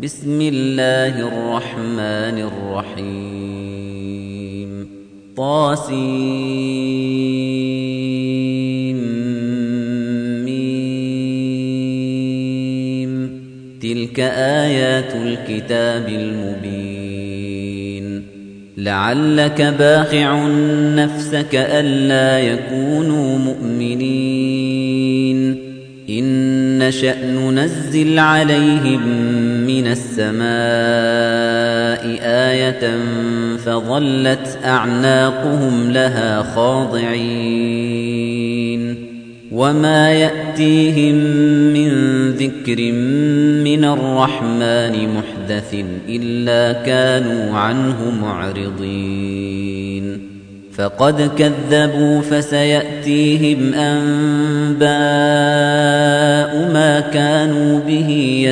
بسم الله الرحمن الرحيم. طاسيم. ميم. تلك آيات الكتاب المبين. لعلك باخع نفسك ألا يكونوا مؤمنين. إن نشأ ننزل عليهم من السماء آية فظلت أعناقهم لها خاضعين وما يأتيهم من ذكر من الرحمن محدث إلا كانوا عنه معرضين فقد كذبوا فسيأتيهم أنباء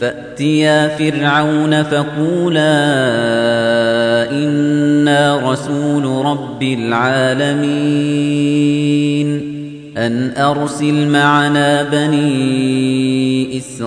فأتيا فرعون فقولا إنا رسول رب العالمين أن أرسل معنا بني إسرائيل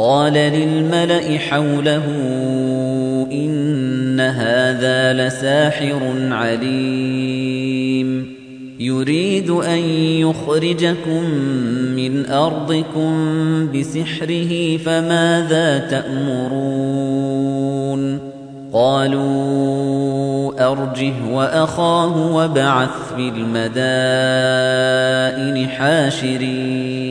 قال للملأ حوله إن هذا لساحر عليم. يريد أن يخرجكم من أرضكم بسحره فماذا تأمرون؟ قالوا أرجه وأخاه وبعث في المدائن حاشرين.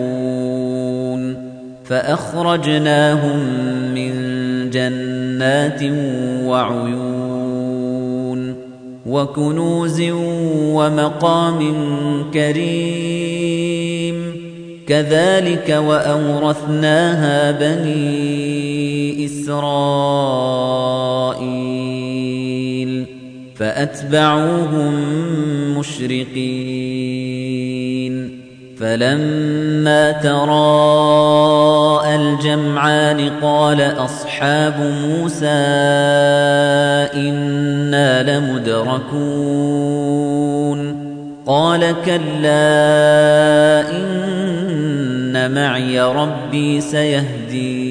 فأخرجناهم من جنات وعيون وكنوز ومقام كريم كذلك وأورثناها بني إسرائيل فأتبعوهم مشرقين فلما تراءى الجمعان قال أصحاب موسى إنا لمدركون قال كلا إن معي ربي سيهدين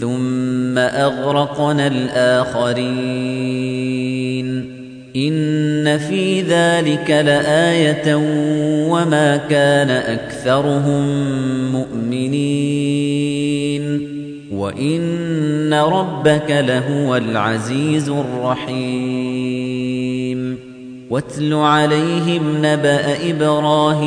ثم أغرقنا الآخرين. إن في ذلك لآية وما كان أكثرهم مؤمنين. وإن ربك لهو العزيز الرحيم. واتل عليهم نبأ إبراهيم.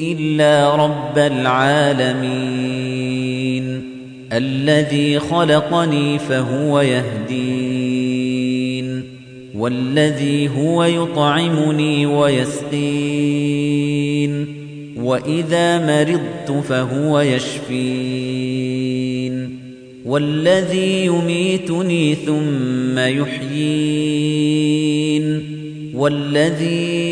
إلا رب العالمين. الذي خلقني فهو يهدين. والذي هو يطعمني ويسقين. وإذا مرضت فهو يشفين. والذي يميتني ثم يحيين. والذي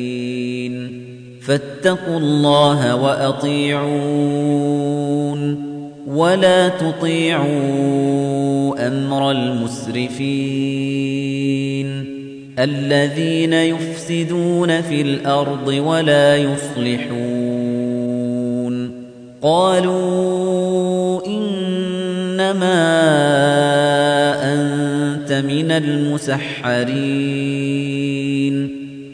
فاتقوا الله وأطيعون ولا تطيعوا أمر المسرفين الذين يفسدون في الأرض ولا يصلحون قالوا إنما أنت من المسحرين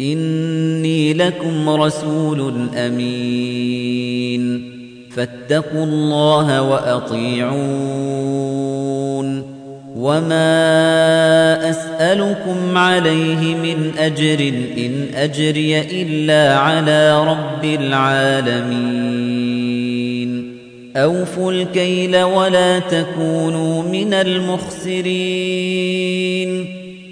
إني لكم رسول أمين. فاتقوا الله وأطيعون. وما أسألكم عليه من أجر إن أجري إلا على رب العالمين. أوفوا الكيل ولا تكونوا من المخسرين.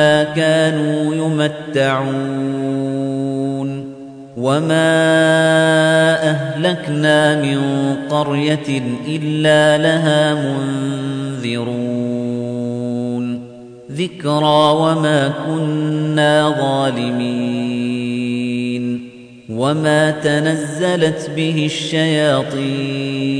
ما كانوا يمتعون وما أهلكنا من قرية إلا لها منذرون ذكرى وما كنا ظالمين وما تنزلت به الشياطين